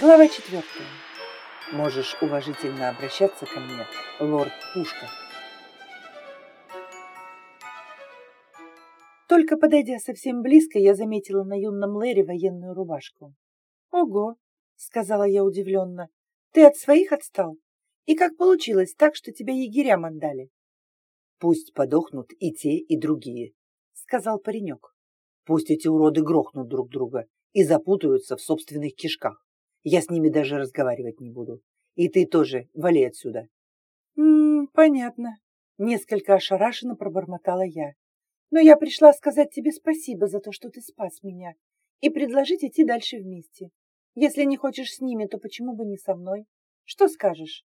Глава четвертая. Можешь уважительно обращаться ко мне, лорд Пушка. Только подойдя совсем близко, я заметила на юном Лэре военную рубашку. «Ого!» — сказала я удивленно. «Ты от своих отстал? И как получилось так, что тебя егерям отдали?» «Пусть подохнут и те, и другие», — сказал паренек. «Пусть эти уроды грохнут друг друга и запутаются в собственных кишках. Я с ними даже разговаривать не буду. И ты тоже вали отсюда. М -м, понятно. Несколько ошарашенно пробормотала я. Но я пришла сказать тебе спасибо за то, что ты спас меня, и предложить идти дальше вместе. Если не хочешь с ними, то почему бы не со мной? Что скажешь?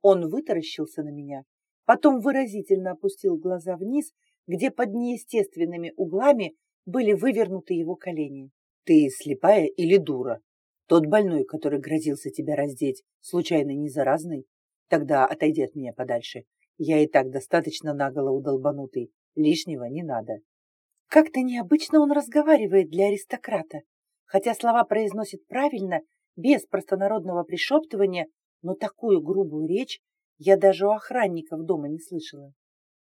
Он вытаращился на меня, потом выразительно опустил глаза вниз, где под неестественными углами были вывернуты его колени. Ты слепая или дура? Тот больной, который грозился тебя раздеть, случайно не заразный? Тогда отойди от меня подальше. Я и так достаточно наголо удолбанутый. Лишнего не надо. Как-то необычно он разговаривает для аристократа. Хотя слова произносит правильно, без простонародного пришептывания, но такую грубую речь я даже у охранников дома не слышала.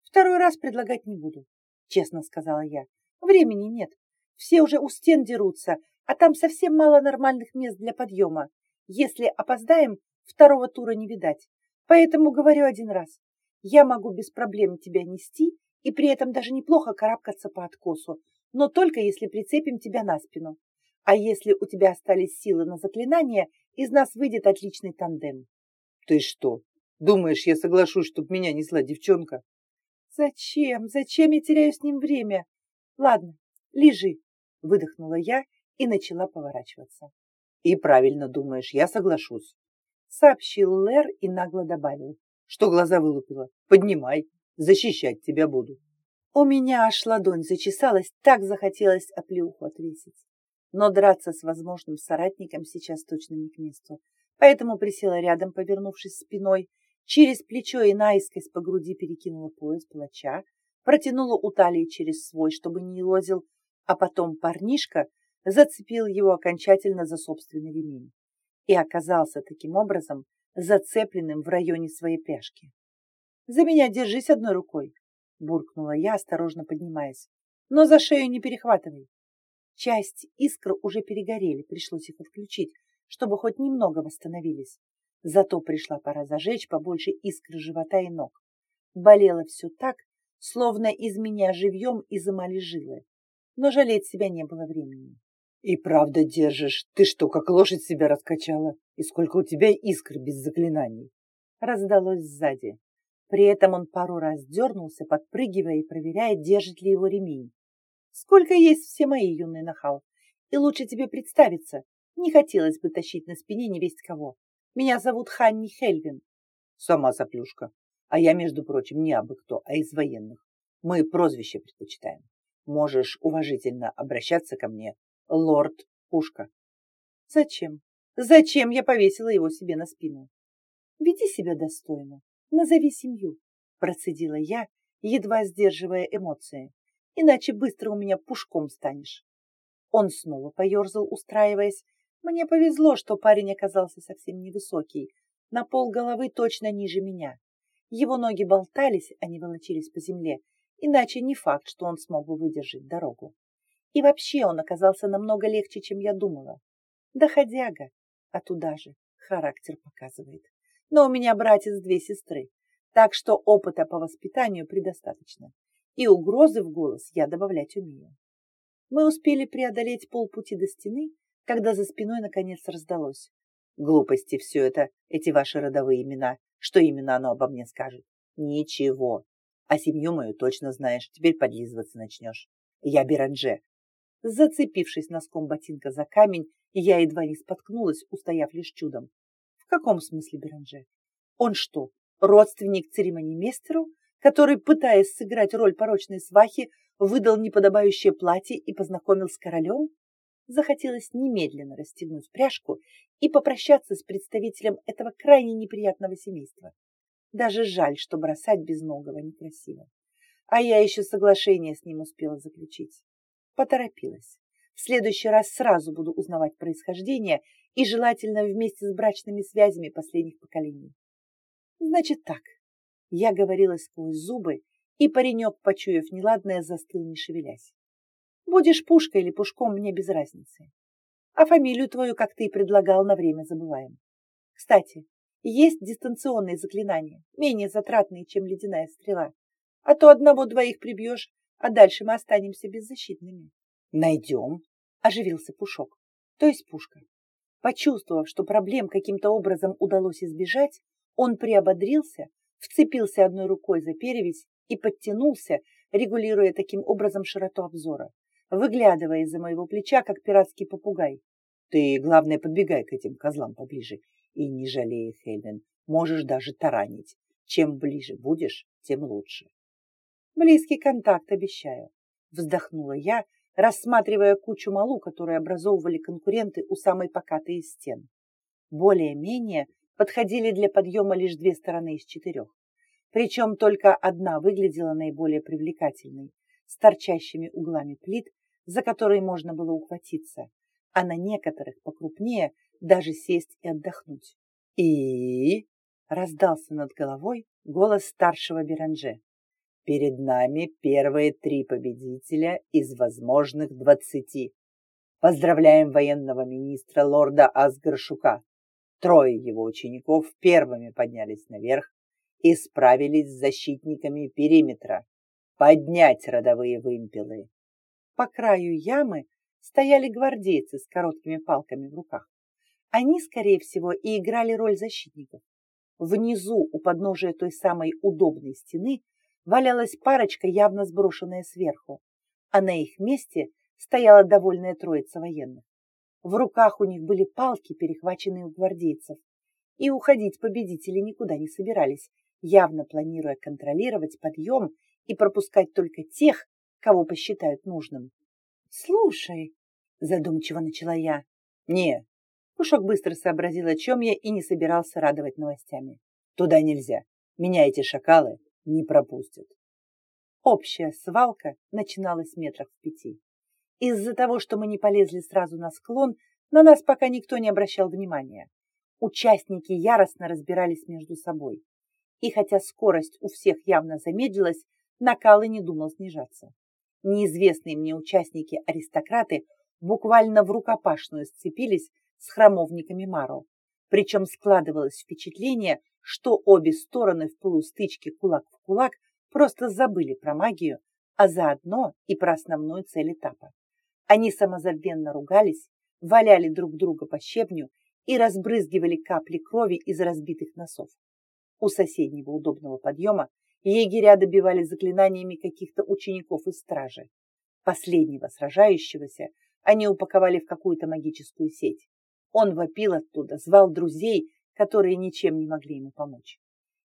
Второй раз предлагать не буду, честно сказала я. Времени нет. Все уже у стен дерутся, а там совсем мало нормальных мест для подъема. Если опоздаем, второго тура не видать. Поэтому говорю один раз. Я могу без проблем тебя нести и при этом даже неплохо карабкаться по откосу, но только если прицепим тебя на спину. А если у тебя остались силы на заклинание, из нас выйдет отличный тандем. Ты что, думаешь, я соглашусь, чтоб меня несла девчонка? Зачем? Зачем я теряю с ним время? Ладно, лежи, выдохнула я и начала поворачиваться. «И правильно думаешь, я соглашусь», — сообщил Лэр и нагло добавил. «Что глаза вылупила? Поднимай, защищать тебя буду». У меня аж ладонь зачесалась, так захотелось оплеуху отвесить. Но драться с возможным соратником сейчас точно не к месту, поэтому присела рядом, повернувшись спиной, через плечо и наискось по груди перекинула пояс плача, протянула у талии через свой, чтобы не лозил, а потом парнишка зацепил его окончательно за собственный ремень и оказался таким образом зацепленным в районе своей пяшки. «За меня держись одной рукой!» — буркнула я, осторожно поднимаясь. «Но за шею не перехватывай!» Часть искр уже перегорели, пришлось их отключить, чтобы хоть немного восстановились. Зато пришла пора зажечь побольше искр живота и ног. Болело все так, словно из меня живьем изымали жилы. Но жалеть себя не было времени. И правда держишь. Ты что, как лошадь себя раскачала? И сколько у тебя искр без заклинаний? Раздалось сзади. При этом он пару раз дернулся, подпрыгивая и проверяя, держит ли его ремень. Сколько есть все мои, юный нахал. И лучше тебе представиться. Не хотелось бы тащить на спине невесть кого. Меня зовут Ханни Хельвин. Сама соплюшка. А я, между прочим, не абы кто, а из военных. Мы прозвище предпочитаем. Можешь уважительно обращаться ко мне лорд Пушка. Зачем? Зачем я повесила его себе на спину? Веди себя достойно, назови семью, процедила я, едва сдерживая эмоции, иначе быстро у меня пушком станешь. Он снова поерзал, устраиваясь. Мне повезло, что парень оказался совсем невысокий, на пол головы точно ниже меня. Его ноги болтались, не волочились по земле, иначе не факт, что он смог бы выдержать дорогу. И вообще он оказался намного легче, чем я думала. Доходяга, а туда же характер показывает. Но у меня братец две сестры, так что опыта по воспитанию предостаточно. И угрозы в голос я добавлять умею. Мы успели преодолеть полпути до стены, когда за спиной наконец раздалось. Глупости все это, эти ваши родовые имена. Что именно оно обо мне скажет? Ничего. А семью мою точно знаешь, теперь подлизываться начнешь. Я Беранже, Зацепившись носком ботинка за камень, я едва не споткнулась, устояв лишь чудом. В каком смысле Беранже? Он что, родственник церемонимейстеру, который, пытаясь сыграть роль порочной свахи, выдал неподобающее платье и познакомил с королем? Захотелось немедленно расстегнуть пряжку и попрощаться с представителем этого крайне неприятного семейства. Даже жаль, что бросать безногого некрасиво. А я еще соглашение с ним успела заключить. Поторопилась. В следующий раз сразу буду узнавать происхождение и желательно вместе с брачными связями последних поколений. Значит так, я говорила сквозь зубы, и паренек, почуяв неладное, застыл, не шевелясь. Будешь пушкой или пушком, мне без разницы. А фамилию твою, как ты и предлагал, на время забываем. Кстати, есть дистанционные заклинания, менее затратные, чем ледяная стрела. А то одного-двоих прибьешь, а дальше мы останемся беззащитными. Найдем, оживился Пушок, то есть Пушка. Почувствовав, что проблем каким-то образом удалось избежать, он приободрился, вцепился одной рукой за перевязь и подтянулся, регулируя таким образом широту обзора, выглядывая из-за моего плеча, как пиратский попугай. Ты, главное, подбегай к этим козлам поближе и не жалей, Хельвин, можешь даже таранить. Чем ближе будешь, тем лучше. Близкий контакт обещаю, вздохнула я, рассматривая кучу малу, которые образовывали конкуренты у самой покатой из стен. Более-менее подходили для подъема лишь две стороны из четырех. Причем только одна выглядела наиболее привлекательной, с торчащими углами плит, за которые можно было ухватиться, а на некоторых покрупнее даже сесть и отдохнуть. И раздался над головой голос старшего Беранже. Перед нами первые три победителя из возможных двадцати. Поздравляем военного министра лорда Асгаршука. Трое его учеников первыми поднялись наверх и справились с защитниками периметра. Поднять родовые вымпелы. По краю ямы стояли гвардейцы с короткими палками в руках. Они, скорее всего, и играли роль защитников. Внизу, у подножия той самой удобной стены, валялась парочка, явно сброшенная сверху, а на их месте стояла довольная троица военных. В руках у них были палки, перехваченные у гвардейцев, и уходить победители никуда не собирались, явно планируя контролировать подъем и пропускать только тех, кого посчитают нужным. «Слушай», — задумчиво начала я. «Не». Пушок быстро сообразил, о чем я, и не собирался радовать новостями. «Туда нельзя. Меня эти шакалы не пропустят. Общая свалка начиналась метрах в пяти. Из-за того, что мы не полезли сразу на склон, на нас пока никто не обращал внимания. Участники яростно разбирались между собой. И хотя скорость у всех явно замедлилась, накал и не думал снижаться. Неизвестные мне участники-аристократы буквально в рукопашную сцепились с храмовниками Маро. Причем складывалось впечатление, что обе стороны в полустычке кулак в кулак просто забыли про магию, а заодно и про основную цель этапа. Они самозабвенно ругались, валяли друг друга по щебню и разбрызгивали капли крови из разбитых носов. У соседнего удобного подъема егеря добивали заклинаниями каких-то учеников из стражи. Последнего сражающегося они упаковали в какую-то магическую сеть. Он вопил оттуда, звал друзей, которые ничем не могли ему помочь.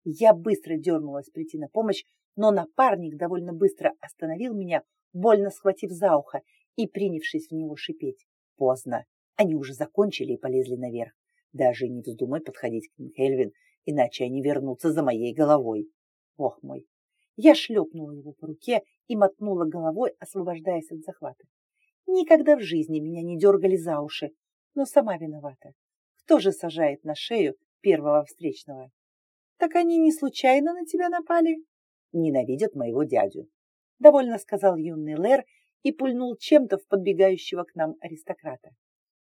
Я быстро дернулась прийти на помощь, но напарник довольно быстро остановил меня, больно схватив за ухо и принявшись в него шипеть. Поздно. Они уже закончили и полезли наверх. Даже не вздумай подходить к ним, Хельвин, иначе они вернутся за моей головой. Ох мой! Я шлепнула его по руке и мотнула головой, освобождаясь от захвата. Никогда в жизни меня не дергали за уши, но сама виновата тоже сажает на шею первого встречного. Так они не случайно на тебя напали? Ненавидят моего дядю. Довольно сказал юный Лэр и пульнул чем-то в подбегающего к нам аристократа.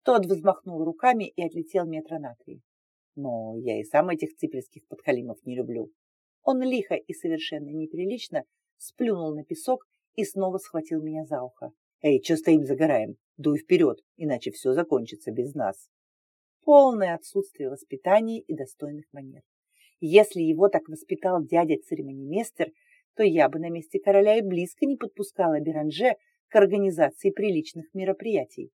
Тот взмахнул руками и отлетел метра на три. Но я и сам этих ципельских подхалимов не люблю. Он лихо и совершенно неприлично сплюнул на песок и снова схватил меня за ухо. «Эй, что стоим, загораем? Дуй вперед, иначе все закончится без нас» полное отсутствие воспитания и достойных манер. Если его так воспитал дядя-церемонимейстер, то я бы на месте короля и близко не подпускала Беранже к организации приличных мероприятий.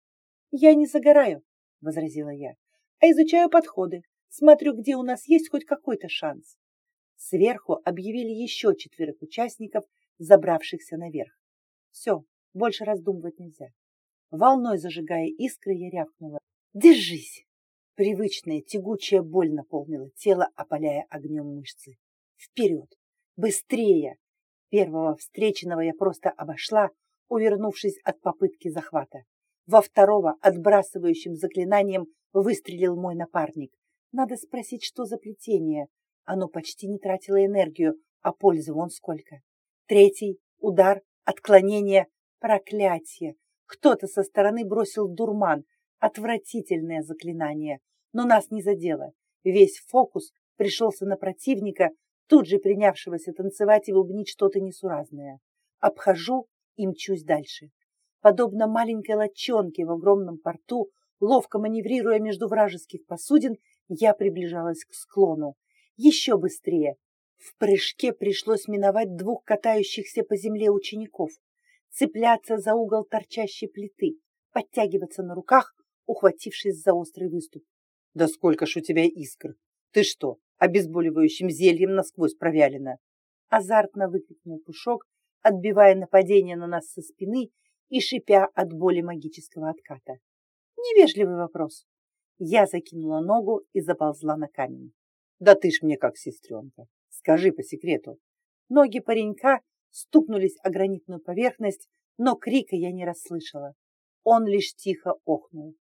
«Я не загораю», — возразила я, — «а изучаю подходы, смотрю, где у нас есть хоть какой-то шанс». Сверху объявили еще четверых участников, забравшихся наверх. Все, больше раздумывать нельзя. Волной зажигая искры, я рявкнула. «Держись!» Привычная тягучая боль наполнила тело, опаляя огнем мышцы. Вперед! Быстрее! Первого встреченного я просто обошла, увернувшись от попытки захвата. Во второго, отбрасывающим заклинанием, Выстрелил мой напарник. Надо спросить, что за плетение. Оно почти не тратило энергию, а пользы вон сколько. Третий удар, отклонение, проклятие. Кто-то со стороны бросил дурман. Отвратительное заклинание. Но нас не задело. Весь фокус пришелся на противника, тут же принявшегося танцевать и бубнить что-то несуразное. Обхожу и мчусь дальше. Подобно маленькой лодчонке в огромном порту, ловко маневрируя между вражеских посудин, я приближалась к склону. Еще быстрее. В прыжке пришлось миновать двух катающихся по земле учеников, цепляться за угол торчащей плиты, подтягиваться на руках, ухватившись за острый выступ. «Да сколько ж у тебя искр! Ты что, обезболивающим зельем насквозь провялена?» Азартно выкрикнул Пушок, отбивая нападение на нас со спины и шипя от боли магического отката. Невежливый вопрос. Я закинула ногу и заползла на камень. Да ты ж мне как сестренка. Скажи по секрету. Ноги паренька стукнулись о гранитную поверхность, но крика я не расслышала. Он лишь тихо охнул.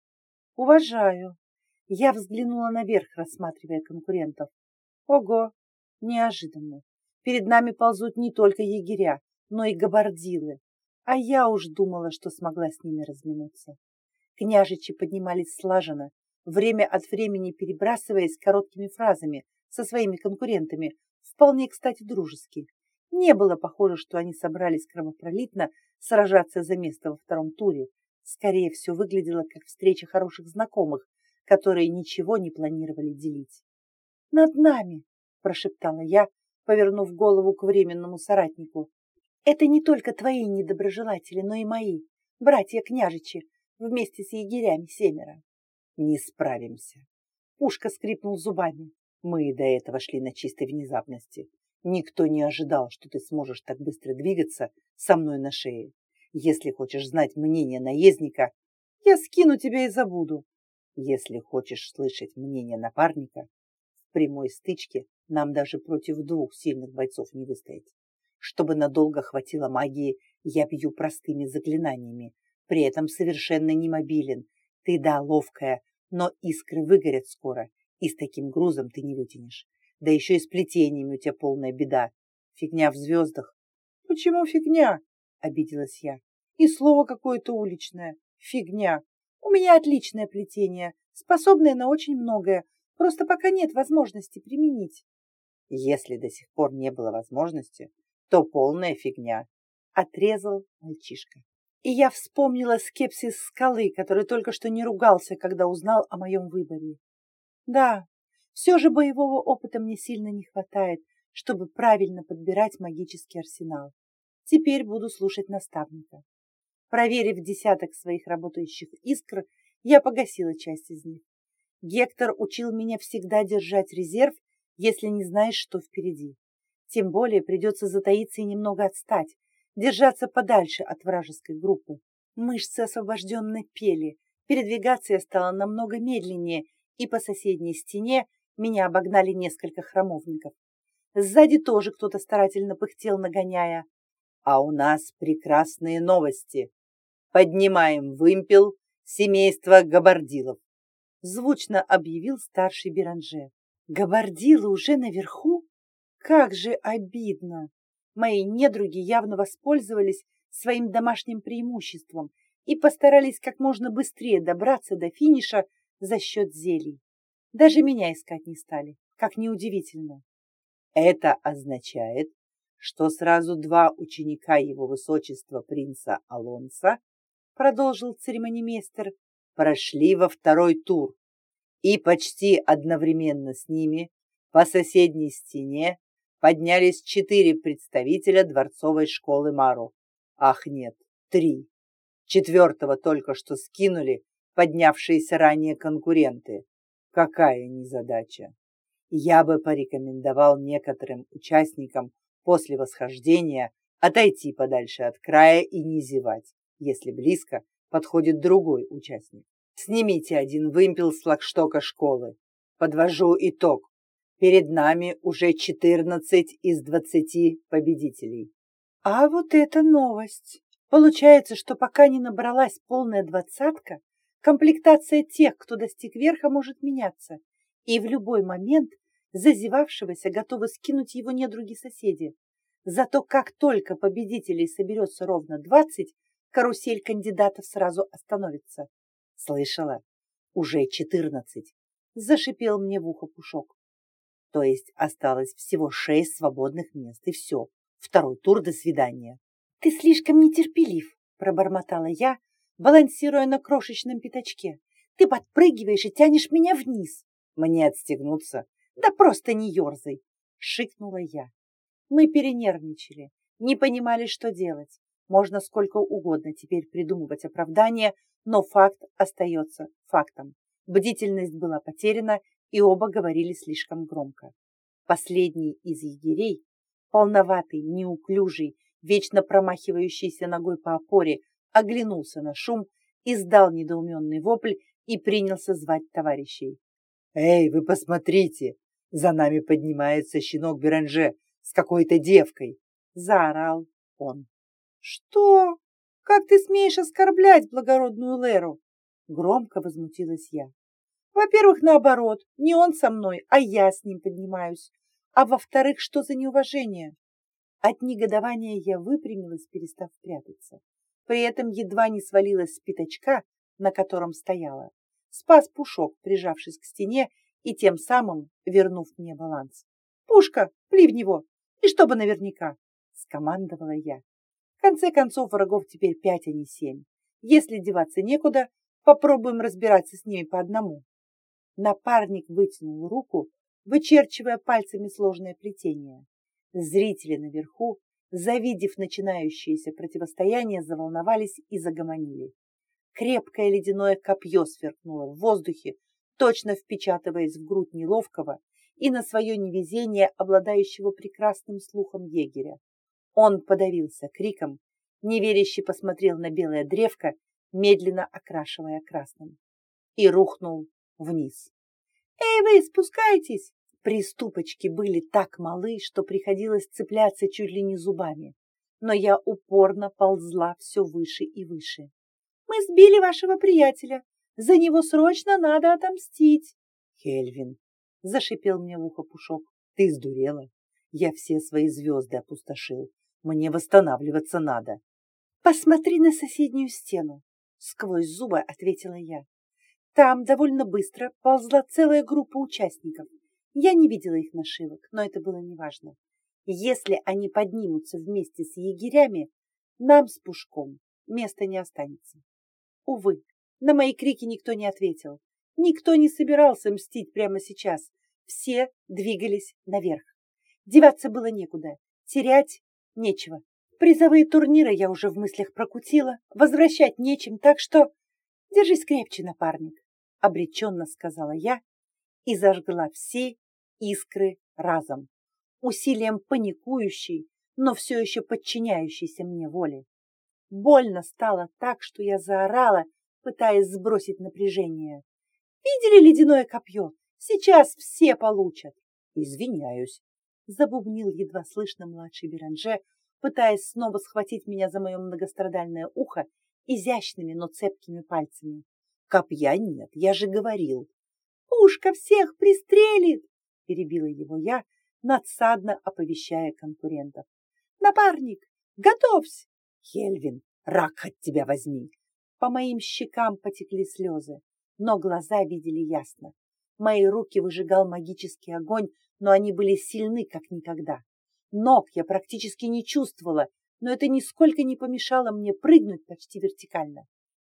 Уважаю. Я взглянула наверх, рассматривая конкурентов. Ого, неожиданно. Перед нами ползут не только егеря, но и габардилы. А я уж думала, что смогла с ними разминуться. Княжичи поднимались слаженно, время от времени перебрасываясь короткими фразами со своими конкурентами, вполне, кстати, дружески. Не было похоже, что они собрались кровопролитно сражаться за место во втором туре. Скорее все выглядело как встреча хороших знакомых, которые ничего не планировали делить. «Над нами!» – прошептала я, повернув голову к временному соратнику. Это не только твои недоброжелатели, но и мои, братья-княжичи, вместе с егерями семеро. Не справимся. Пушка скрипнул зубами. Мы и до этого шли на чистой внезапности. Никто не ожидал, что ты сможешь так быстро двигаться со мной на шее. Если хочешь знать мнение наездника, я скину тебя и забуду. Если хочешь слышать мнение напарника, в прямой стычке нам даже против двух сильных бойцов не выстоять. Чтобы надолго хватило магии, я бью простыми заклинаниями, при этом совершенно не мобилен. Ты, да, ловкая, но искры выгорят скоро, и с таким грузом ты не вытянешь. Да еще и с плетениями у тебя полная беда. Фигня в звездах. Почему фигня? Обиделась я. И слово какое-то уличное. Фигня. У меня отличное плетение, способное на очень многое. Просто пока нет возможности применить. Если до сих пор не было возможности, то полная фигня. Отрезал мальчишка. И я вспомнила скепсис скалы, который только что не ругался, когда узнал о моем выборе. Да, все же боевого опыта мне сильно не хватает, чтобы правильно подбирать магический арсенал. Теперь буду слушать наставника. Проверив десяток своих работающих искр, я погасила часть из них. Гектор учил меня всегда держать резерв, если не знаешь, что впереди. Тем более придется затаиться и немного отстать, держаться подальше от вражеской группы. Мышцы освобожденно пели, передвигаться я стала намного медленнее, и по соседней стене меня обогнали несколько храмовников. Сзади тоже кто-то старательно пыхтел, нагоняя. А у нас прекрасные новости. Поднимаем вымпел семейства габардилов. Звучно объявил старший Беранже. Габардилы уже наверху? Как же обидно! Мои недруги явно воспользовались своим домашним преимуществом и постарались как можно быстрее добраться до финиша за счет зелий. Даже меня искать не стали, как неудивительно. Это означает, что сразу два ученика его высочества принца Алонса, продолжил церемонимейстер, прошли во второй тур, и почти одновременно с ними по соседней стене поднялись четыре представителя дворцовой школы Мару. Ах нет, три. Четвертого только что скинули поднявшиеся ранее конкуренты. Какая незадача. Я бы порекомендовал некоторым участникам после восхождения отойти подальше от края и не зевать, если близко подходит другой участник. Снимите один вымпел с флагштока школы. Подвожу итог. Перед нами уже 14 из 20 победителей. А вот это новость! Получается, что пока не набралась полная двадцатка, Комплектация тех, кто достиг верха, может меняться, и в любой момент зазевавшегося готовы скинуть его недруги соседи. Зато как только победителей соберется ровно двадцать, карусель кандидатов сразу остановится. Слышала? Уже четырнадцать. Зашипел мне в ухо Пушок. То есть осталось всего шесть свободных мест, и все. Второй тур до свидания. Ты слишком нетерпелив, пробормотала я, балансируя на крошечном пятачке. Ты подпрыгиваешь и тянешь меня вниз. Мне отстегнуться? Да просто не ерзай, шикнула я. Мы перенервничали, не понимали, что делать. Можно сколько угодно теперь придумывать оправдания, но факт остается фактом. Бдительность была потеряна, и оба говорили слишком громко. Последний из егерей, полноватый, неуклюжий, вечно промахивающийся ногой по опоре, оглянулся на шум, издал недоуменный вопль и принялся звать товарищей. «Эй, вы посмотрите! За нами поднимается щенок Беранже с какой-то девкой!» — заорал он. «Что? Как ты смеешь оскорблять благородную Леру?» Громко возмутилась я. «Во-первых, наоборот, не он со мной, а я с ним поднимаюсь. А во-вторых, что за неуважение?» От негодования я выпрямилась, перестав прятаться. При этом едва не свалилась с пятачка, на котором стояла. Спас Пушок, прижавшись к стене и тем самым вернув мне баланс. «Пушка, пли в него! И чтобы наверняка!» — скомандовала я. В конце концов, врагов теперь пять, а не семь. Если деваться некуда, попробуем разбираться с ними по одному. Напарник вытянул руку, вычерчивая пальцами сложное плетение. Зрители наверху, завидев начинающееся противостояние, заволновались и загомонили. Крепкое ледяное копье сверкнуло в воздухе, точно впечатываясь в грудь неловкого и на свое невезение обладающего прекрасным слухом егеря. Он подавился криком, неверяще посмотрел на белое древко, медленно окрашивая красным, и рухнул вниз. «Эй вы, спускайтесь!» Приступочки были так малы, что приходилось цепляться чуть ли не зубами, но я упорно ползла все выше и выше. «Мы сбили вашего приятеля, за него срочно надо отомстить!» «Хельвин!» — зашипел мне в ухо Пушок. «Ты сдурела? Я все свои звезды опустошил. Мне восстанавливаться надо!» «Посмотри на соседнюю стену!» — сквозь зубы ответила я. Там довольно быстро ползла целая группа участников. Я не видела их нашивок, но это было неважно. Если они поднимутся вместе с егерями, нам с Пушком места не останется. Увы, на мои крики никто не ответил. Никто не собирался мстить прямо сейчас. Все двигались наверх. Деваться было некуда, терять нечего. Призовые турниры я уже в мыслях прокутила, возвращать нечем, так что... Держись крепче, напарник обреченно сказала я и зажгла все искры разом, усилием паникующей, но все еще подчиняющейся мне воли. Больно стало так, что я заорала, пытаясь сбросить напряжение. «Видели ледяное копье? Сейчас все получат!» «Извиняюсь», — забубнил едва слышно младший Беранже, пытаясь снова схватить меня за мое многострадальное ухо изящными, но цепкими пальцами. Копья нет, я же говорил. Пушка всех пристрелит, перебила его я, надсадно оповещая конкурентов. Напарник, готовься! Хельвин, рак от тебя возьми! По моим щекам потекли слезы, но глаза видели ясно. Мои руки выжигал магический огонь, но они были сильны, как никогда. Ног я практически не чувствовала, но это нисколько не помешало мне прыгнуть почти вертикально.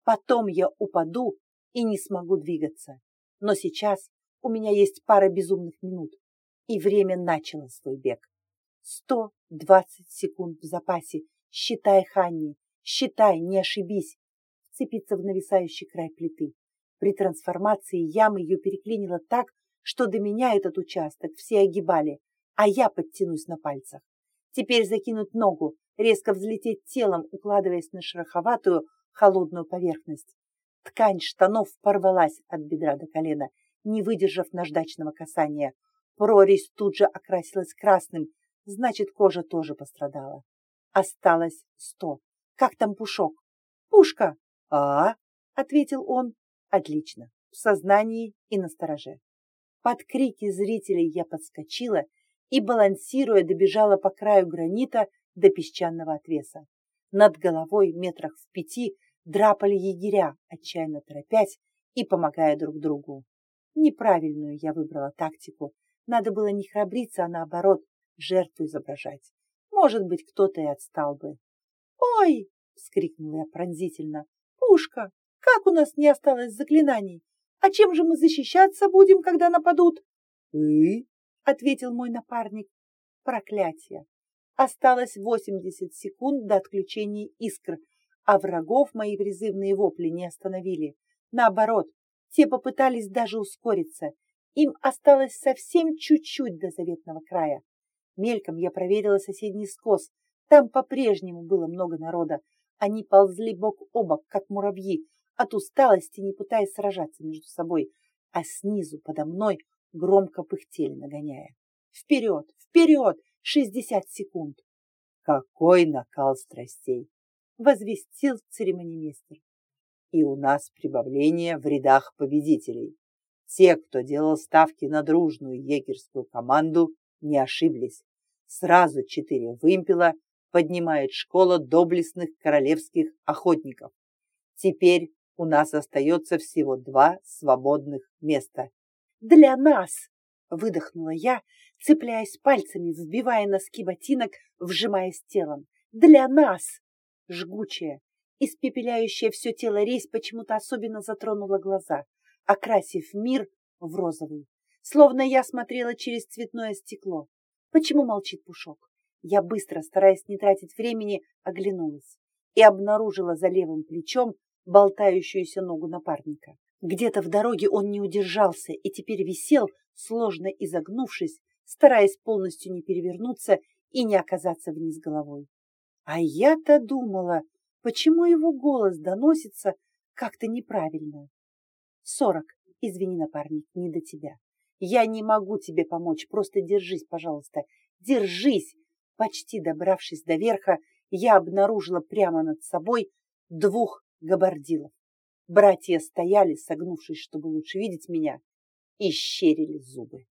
Потом я упаду и не смогу двигаться. Но сейчас у меня есть пара безумных минут, и время начало свой бег. Сто двадцать секунд в запасе. Считай, Ханни, считай, не ошибись. Вцепиться в нависающий край плиты. При трансформации ямы ее переклинило так, что до меня этот участок все огибали, а я подтянусь на пальцах. Теперь закинуть ногу, резко взлететь телом, укладываясь на шероховатую, холодную поверхность. Ткань штанов порвалась от бедра до колена, не выдержав наждачного касания. Прорезь тут же окрасилась красным, значит, кожа тоже пострадала. Осталось сто. Как там Пушок? Пушка! А, ответил он. Отлично, в сознании и настороже. Под крики зрителей я подскочила и, балансируя, добежала по краю гранита до песчаного отвеса. Над головой метрах в пяти драпали егеря, отчаянно торопясь и помогая друг другу. Неправильную я выбрала тактику. Надо было не храбриться, а наоборот, жертву изображать. Может быть, кто-то и отстал бы. «Ой!» — вскрикнула я пронзительно. «Пушка! Как у нас не осталось заклинаний? А чем же мы защищаться будем, когда нападут?» «Вы?» — ответил мой напарник. «Проклятие! Осталось восемьдесят секунд до отключения искр, а врагов мои призывные вопли не остановили. Наоборот, те попытались даже ускориться. Им осталось совсем чуть-чуть до заветного края. Мельком я проверила соседний скос. Там по-прежнему было много народа. Они ползли бок о бок, как муравьи, от усталости не пытаясь сражаться между собой, а снизу подо мной громко пыхтели, нагоняя. Вперед, вперед! Шестьдесят секунд. Какой накал страстей! Возвестил церемонимейстер. И у нас прибавление в рядах победителей. Те, кто делал ставки на дружную егерскую команду, не ошиблись. Сразу четыре вымпела поднимает школа доблестных королевских охотников. Теперь у нас остается всего два свободных места. «Для нас!» — выдохнула я, цепляясь пальцами, вбивая носки ботинок, вжимаясь телом. «Для нас!» Жгучая, испепеляющая все тело резь почему-то особенно затронула глаза, окрасив мир в розовый, словно я смотрела через цветное стекло. Почему молчит Пушок? Я быстро, стараясь не тратить времени, оглянулась и обнаружила за левым плечом болтающуюся ногу напарника. Где-то в дороге он не удержался и теперь висел, сложно изогнувшись, стараясь полностью не перевернуться и не оказаться вниз головой. А я-то думала, почему его голос доносится как-то неправильно. Сорок. Извини, напарник, не до тебя. Я не могу тебе помочь, просто держись, пожалуйста. Держись! Почти добравшись до верха, я обнаружила прямо над собой двух габардилов. Братья стояли, согнувшись, чтобы лучше видеть меня, и щерили зубы.